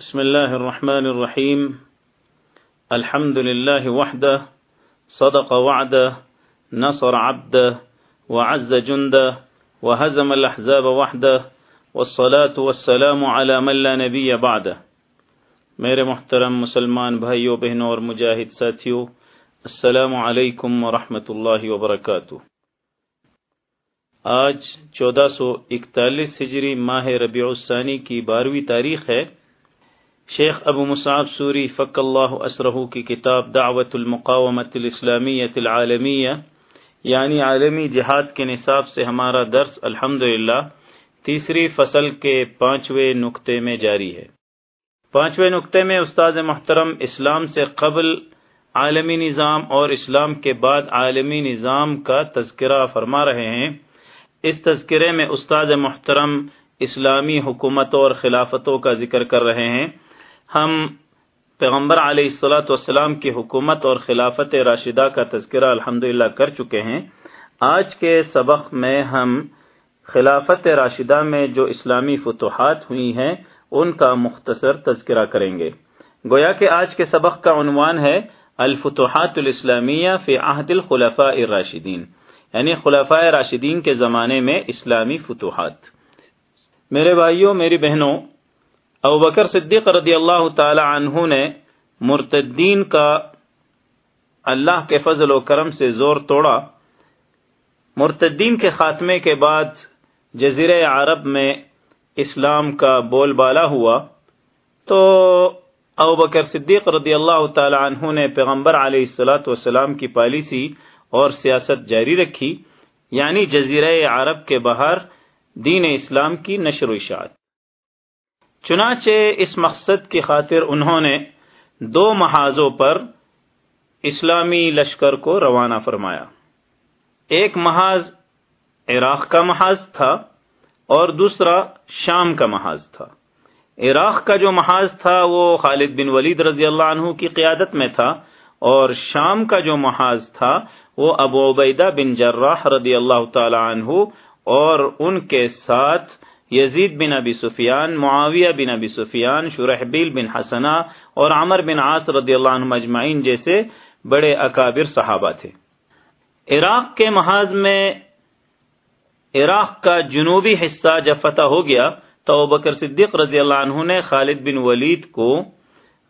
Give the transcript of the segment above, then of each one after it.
بسم الله الرحمن الرحيم الحمد لله وحده صدق وعده نصر عبده وعز جنده وهزم الأحزاب وحده والصلاة والسلام على من لا نبي بعده میرے محترم مسلمان بھائیوں، بہنوں اور مجاہد ساتھیوں، السلام علیکم ورحمۃ اللہ وبرکاتہ. آج چودہ سو اکتالیس ہجری ماہ ربیع الثانی کی بارہویں تاریخ ہے۔ شیخ ابو مصعب سوری فق اللہ اسرہ کی کتاب دعوت المقامت الاسلامیت العالمیہ یعنی عالمی جہاد کے نصاب سے ہمارا درس الحمد تیسری فصل کے پانچویں نقطے میں جاری ہے۔ پانچویں نقطے میں استاد محترم، اسلام سے قبل عالمی نظام اور اسلام کے بعد عالمی نظام کا تذکرہ فرما رہے ہیں۔ اس تذکرے میں استاد محترم، اسلامی حکومتوں اور خلافتوں کا ذکر کر رہے ہیں۔ ہم پیغمبر علیہ السلاۃ والسلام کی حکومت اور خلافت راشدہ کا تذکرہ الحمد کر چکے ہیں۔ آج کے سبق میں ہم خلافت راشدہ میں جو اسلامی فتوحات ہوئی ہیں، ان کا مختصر تذکرہ کریں گے۔ گویا کہ آج کے سبق کا عنوان ہے، الفتوحات الاسلامیہ فی عہد الخلفاء الراشدین۔ یعنی خلفاء راشدین کے زمانے میں اسلامی فتوحات۔ میرے بھائیوں، میری بہنوں ابو بکر صدیق رضی اللہ تعالی عنہ نے مرتدین کا اللہ کے فضل و کرم سے زور توڑا۔ مرتدین کے خاتمے کے بعد جزیر عرب میں اسلام کا بول بالا ہوا۔ تو ابو بکر صدیق رضی اللہ تعالی عنہ نے پیغمبر علیہ السلاۃ والسلام کی پالیسی اور سیاست جاری رکھی۔ یعنی جزیرہ عرب کے باہر دین اسلام کی نشر و اشاعت۔ چنانچہ اس مقصد کی خاطر انہوں نے دو محاذوں پر اسلامی لشکر کو روانہ فرمایا۔ ایک محاذ عراق کا محاذ تھا اور دوسرا شام کا محاذ تھا۔ عراق کا جو محاذ تھا وہ خالد بن ولید رضی اللہ عنہ کی قیادت میں تھا اور شام کا جو محاذ تھا وہ ابو عبیدہ بن جراح رضی اللہ تعالی عنہ اور ان کے ساتھ یزید بن ابی سفیان، معاویہ بن ابی سفیان شرحبیل بن حسنا اور عمر بن عاص رضی اللہ عنہ مجمعین جیسے بڑے اکابر صحابہ تھے۔ عراق کے محاذ میں عراق کا جنوبی حصہ جب فتح ہو گیا تو بکر صدیق رضی اللہ عنہ نے خالد بن ولید کو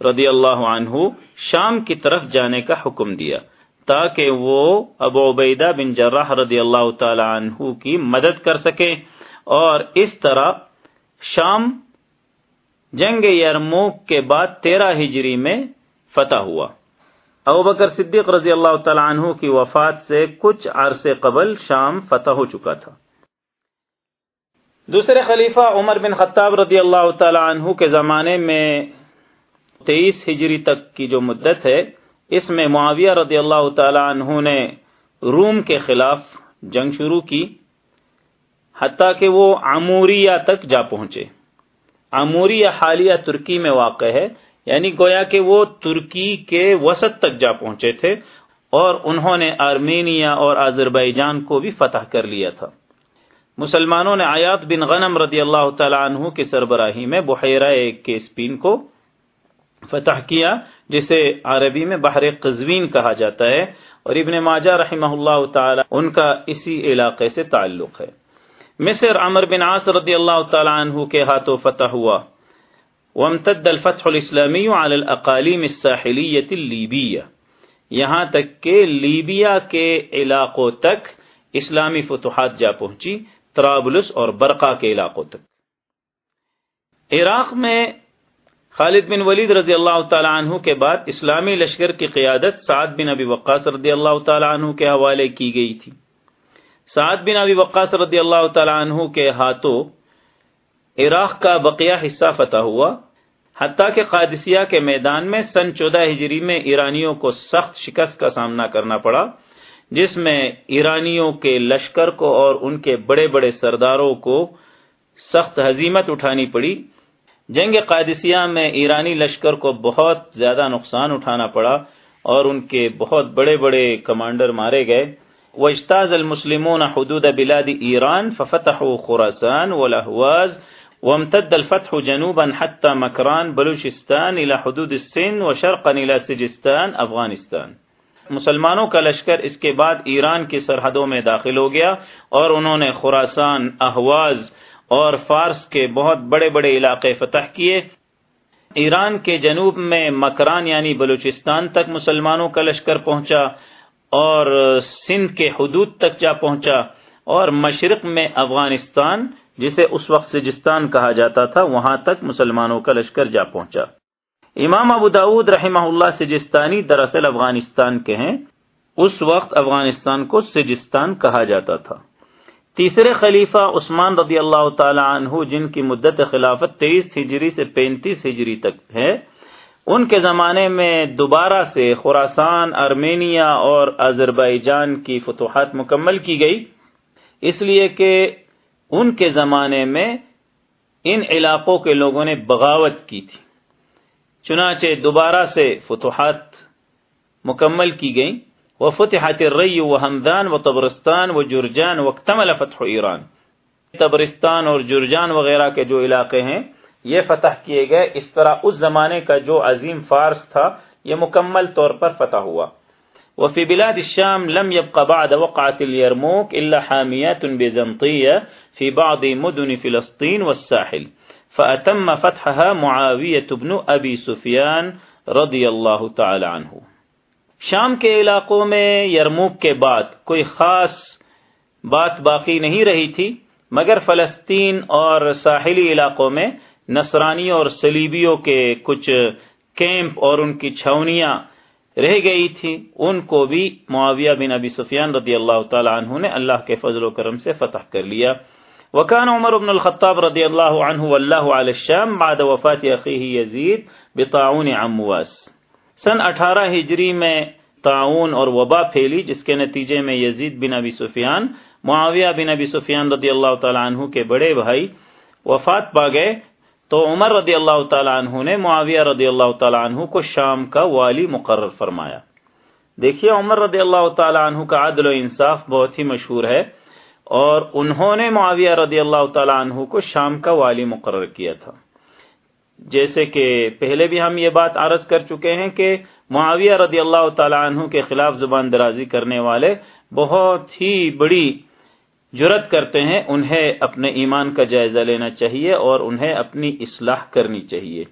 رضی اللہ عنہ شام کی طرف جانے کا حکم دیا تاکہ وہ ابو عبیدہ بن جراح رضی اللہ تعالی عنہ کی مدد کر سکیں۔ اور اس طرح شام، جنگ یرموک کے بعد تیرہ ہجری میں فتح ہوا۔ ابو بکر صدیق رضی اللہ تعالی عنہ کی وفات سے کچھ عرصے قبل شام فتح ہو چکا تھا۔ دوسرے خلیفہ عمر بن خطاب رضی اللہ تعالی عنہ کے زمانے میں تیئیس ہجری تک کی جو مدت ہے، اس میں معاویہ رضی اللہ تعالی عنہ نے روم کے خلاف جنگ شروع کی۔ حتیٰ کہ وہ عموریہ تک جا پہنچے۔ عموریہ حالیہ ترکی میں واقع ہے یعنی گویا کہ وہ ترکی کے وسط تک جا پہنچے تھے اور انہوں نے آرمینیا اور آذربائیجان کو بھی فتح کر لیا تھا۔ مسلمانوں نے آیات بن غنم رضی اللہ تعالی عنہ کی سربراہی میں بحیرہ کے اسپین کو فتح کیا، جسے عربی میں بحر قزوین کہا جاتا ہے، اور ابن ماجہ رحمہ اللہ تعالی ان کا اسی علاقے سے تعلق ہے۔ مصر عمر بن عاص رضی اللہ تعالی عنہ کے ہاتھوں فتح ہوا۔ وامتد الفتح الاسلامی على الاقالیم الساحلیت اللیبیہ۔ یہاں تک کہ لیبیا کے علاقوں تک اسلامی فتوحات جا پہنچی، طرابلس اور برقا کے علاقوں تک۔ عراق میں خالد بن ولید رضی اللہ تعالی عنہ کے بعد اسلامی لشکر کی قیادت سعد بن ابی وقاص رضی اللہ تعالی عنہ کے حوالے کی گئی تھی۔ سعد بن ابی وقاص رضی اللہ تعالی عنہ کے ہاتھوں عراق کا بقیہ حصہ فتح ہوا، حتیٰ کہ قادسیہ کے میدان میں سن چودہ ہجری میں ایرانیوں کو سخت شکست کا سامنا کرنا پڑا، جس میں ایرانیوں کے لشکر کو اور ان کے بڑے بڑے سرداروں کو سخت حزیمت اٹھانی پڑی۔ جنگ قادسیہ میں ایرانی لشکر کو بہت زیادہ نقصان اٹھانا پڑا اور ان کے بہت بڑے بڑے کمانڈر مارے گئے۔ واجتاز المسلمون حدود بلاد ایران ففتحوا خراسان والاهواز وامتد الفتح جنوبا حتى مکران بلوچستان الى حدود السن وشرقا الى سجستان، افغانستان. مسلمانوں کا لشکر اس کے بعد ایران کی سرحدوں میں داخل ہو گیا اور انہوں نے خوراسان احواز اور فارس کے بہت بڑے بڑے علاقے فتح کیے۔ ایران کے جنوب میں مکران یعنی بلوچستان تک مسلمانوں کا لشکر پہنچا۔ اور سندھ کے حدود تک جا پہنچا اور مشرق میں افغانستان، جسے اس وقت سجستان کہا جاتا تھا، وہاں تک مسلمانوں کا لشکر جا پہنچا۔ امام ابو داود رحمہ اللہ سجستانی دراصل افغانستان کے ہیں۔ اس وقت افغانستان کو سجستان کہا جاتا تھا۔ تیسرے خلیفہ عثمان رضی اللہ تعالی عنہ، جن کی مدت خلافت تیئیس ہجری سے پینتیس ہجری تک ہے ان کے زمانے میں دوبارہ سے خوراسان ارمینیا اور آذربائیجان کی فتوحات مکمل کی گئی۔ اس لیے کہ ان کے زمانے میں ان علاقوں کے لوگوں نے بغاوت کی تھی۔ چنانچہ دوبارہ سے فتوحات مکمل کی گئیں۔ وہ فتحات الری و حمدان و تبرستان و جرجان و تمل فتح ایران تبرستان اور جرجان وغیرہ کے جو علاقے ہیں یہ فتح کیے گئے اس طرح اس زمانے کا جو عظیم فارس تھا، یہ مکمل طور پر فتح ہوا۔ وفي بلاد الشام لم يبق بعد وقعة اليرموك إلا حاميات بيزنطية في بعض مدن فلسطين والساحل، فأتم فتحها معاوية بن أبي سفيان رضی اللہ تعالی عنہ۔ شام کے علاقوں میں یرموک کے بعد کوئی خاص بات باقی نہیں رہی تھی، مگر فلسطین اور ساحلی علاقوں میں نصرانیوں اور سلیبیوں کے کچھ کیمپ اور ان کی چھونیاں رہ گئی تھی، ان کو بھی معاویہ بن ابی سفیان رضی اللہ تعالی عنہ نے اللہ کے فضل و کرم سے فتح کر لیا۔ وكان عمر بن الخطاب رضی اللہ عنہ واللہ علی الشام بعد وفات اخیه یزید بطاعون عمواس سن اٹھارہ ہجری میں تعاون اور وبا پھیلی، جس کے نتیجے میں یزید بن ابی سفیان، معاویہ بن ابی سفیان رضی اللہ تعالی عنہ کے بڑے بھائی وفات پا گئے۔ تو عمر رضی اللہ تعالیٰ عنہ نے معاویہ رضی اللہ تعالیٰ عنہ کو شام کا والی مقرر فرمایا۔ دیکھیے عمر رضی اللہ تعالیٰ عنہ کا عدل و انصاف بہت ہی مشہور ہے اور انہوں نے معاویہ رضی اللہ تعالیٰ عنہ کو شام کا والی مقرر کیا تھا۔ جیسے کہ پہلے بھی ہم یہ بات عرض کر چکے ہیں کہ معاویہ رضی اللہ تعالیٰ عنہ کے خلاف زبان درازی کرنے والے بہت ہی بڑی جرت کرتے ہیں، انہیں اپنے ایمان کا جائزہ لینا چاہیے اور انہیں اپنی اصلاح کرنی چاہیے۔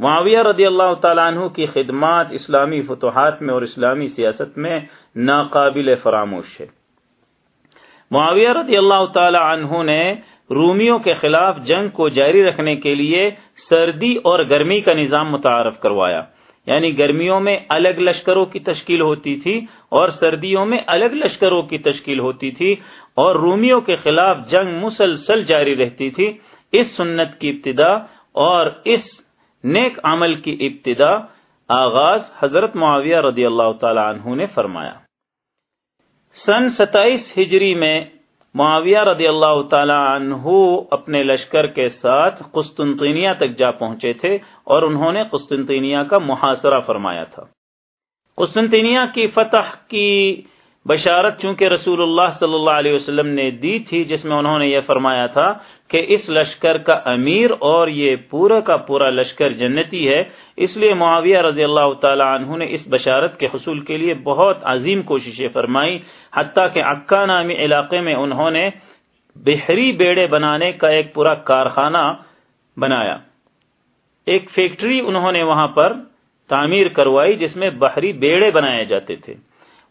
معاویہ رضی اللہ تعالیٰ عنہ کی خدمات اسلامی فتوحات میں اور اسلامی سیاست میں ناقابل فراموش ہے۔ معاویہ رضی اللہ تعالی عنہ نے رومیوں کے خلاف جنگ کو جاری رکھنے کے لیے سردی اور گرمی کا نظام متعارف کروایا۔ یعنی گرمیوں میں الگ لشکروں کی تشکیل ہوتی تھی اور سردیوں میں الگ لشکروں کی تشکیل ہوتی تھی اور رومیوں کے خلاف جنگ مسلسل جاری رہتی تھی۔ اس سنت کی ابتدا اور اس نیک عمل کی ابتدا آغاز حضرت معاویہ رضی اللہ تعالی عنہ نے فرمایا۔ سن ستائیس ہجری میں معاویہ رضی اللہ تعالی عنہ اپنے لشکر کے ساتھ قسطنطینیہ تک جا پہنچے تھے اور انہوں نے قسطنطینیہ کا محاصرہ فرمایا تھا۔ قسطنطینیہ کی فتح کی بشارت چونکہ رسول اللہ صلی اللہ علیہ وسلم نے دی تھی، جس میں انہوں نے یہ فرمایا تھا کہ اس لشکر کا امیر اور یہ پورا کا پورا لشکر جنتی ہے۔ اس لیے معاویہ رضی اللہ تعالی عنہ نے اس بشارت کے حصول کے لیے بہت عظیم کوششیں فرمائی حتیٰ کہ عکا نامی علاقے میں انہوں نے بحری بیڑے بنانے کا ایک پورا کارخانہ بنایا۔ ایک فیکٹری انہوں نے وہاں پر تعمیر کروائی، جس میں بحری بیڑے بنائے جاتے تھے۔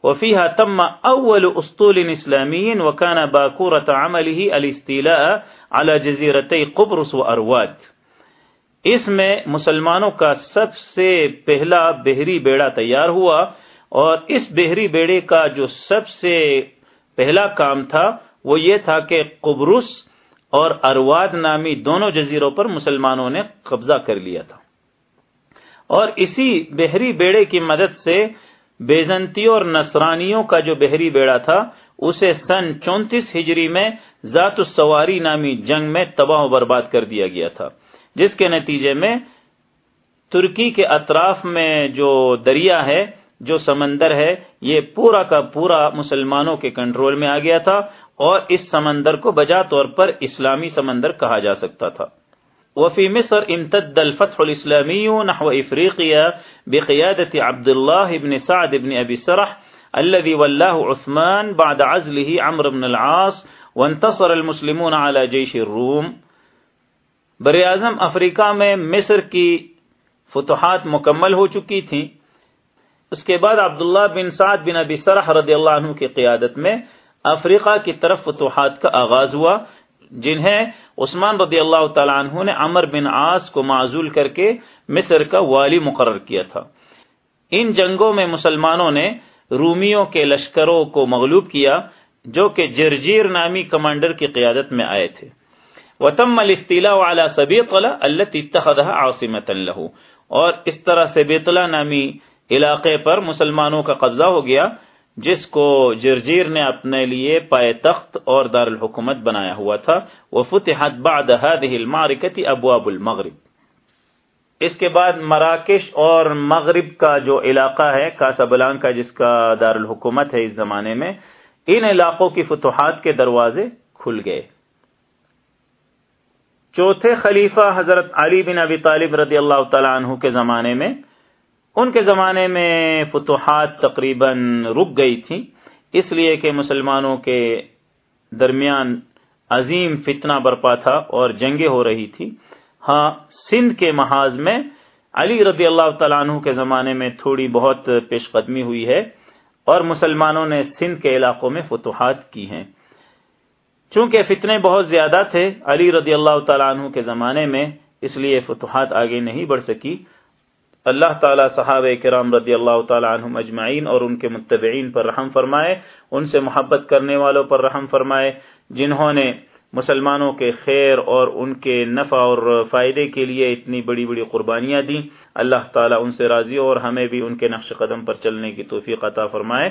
وفيها تم أول أسطول إسلامي وكان باكورة عمله الاستيلاء على جزيرتي قبرص وأرواد. اس میں مسلمانوں کا سب سے پہلا بحری بیڑا تیار ہوا اور اس بحری بیڑے کا جو سب سے پہلا کام تھا وہ یہ تھا کہ قبرص اور ارواد نامی دونوں جزیروں پر مسلمانوں نے قبضہ کر لیا تھا۔ اور اسی بحری بیڑے کی مدد سے بیزنتیوں اور نصرانیوں کا جو بحری بیڑا تھا، اسے سن چونتیس ہجری میں ذات السواری نامی جنگ میں تباہ و برباد کر دیا گیا تھا، جس کے نتیجے میں ترکی کے اطراف میں جو دریا ہے، جو سمندر ہے، یہ پورا کا پورا مسلمانوں کے کنٹرول میں آ گیا تھا اور اس سمندر کو بجا طور پر اسلامی سمندر کہا جا سکتا تھا۔ وفي مصر امتد الفتح الإسلامي نحو إفريقيا بقيادة عبد الله بن سعد بن أبي سرح الذي ولاه عثمان بعد عزله عمرو بن العاص وانتصر المسلمون على جيش الروم. بر اعظم افریقہ میں مصر کی فتوحات مکمل ہو چکی تھیں۔ اس کے بعد عبداللہ بن سعد بن ابی سرح رضی اللہ عنہ کی قیادت میں افریقہ کی طرف فتوحات کا آغاز ہوا۔ جنہیں عثمان رضی اللہ تعالیٰ عنہ نے عمر بن عاص کو معذول کر کے مصر کا والی مقرر کیا تھا۔ ان جنگوں میں مسلمانوں نے رومیوں کے لشکروں کو مغلوب کیا، جو کہ جرجیر نامی کمانڈر کی قیادت میں آئے تھے۔ وتم الاستیلاء سبی قلعہ اللہ اتخذها عاصمتا له۔ اور اس طرح سے بیطلا نامی علاقے پر مسلمانوں کا قبضہ ہو گیا۔ جس کو جرجیر نے اپنے لیے پائے تخت اور دارالحکومت بنایا ہوا تھا، وہ فتحت بعد هذه المعركه ابواب المغرب۔ اس کے بعد مراکش اور مغرب کا جو علاقہ ہے، کاسا جس کا دارالحکومت ہے اس زمانے میں، ان علاقوں کی فتوحات کے دروازے کھل گئے۔ چوتھے خلیفہ حضرت علی بن ابی طالب رضی اللہ تعالیٰ عنہ کے زمانے میں ان کے زمانے میں فتوحات تقریباً رک گئی تھی اس لیے کہ مسلمانوں کے درمیان عظیم فتنہ برپا تھا اور جنگیں ہو رہی تھی ہاں سندھ کے محاذ میں علی رضی اللہ تعالیٰ عنہ کے زمانے میں تھوڑی بہت پیش قدمی ہوئی ہے اور مسلمانوں نے سندھ کے علاقوں میں فتوحات کی ہیں۔ چونکہ فتنے بہت زیادہ تھے، علی رضی اللہ تعالیٰ عنہ کے زمانے میں اس لیے فتوحات آگے نہیں بڑھ سکی۔ اللہ تعالیٰ صحابہ کرام رضی اللہ تعالیٰ عنہ اجمعین اور ان کے متبعین پر رحم فرمائے، ان سے محبت کرنے والوں پر رحم فرمائے، جنہوں نے مسلمانوں کے خیر اور ان کے نفع اور فائدے کے لیے اتنی بڑی بڑی قربانیاں دیں، اللہ تعالیٰ ان سے راضی اور ہمیں بھی ان کے نقش قدم پر چلنے کی توفیق عطا فرمائے۔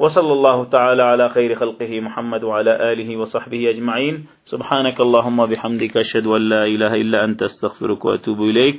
وصلى الله تعالى على خير خلقه محمد وعلى آله وصحبه أجمعين سبحانك اللهم بحمدك أشهد أن لا إله إلا أنت استغفرك وأتوب إليك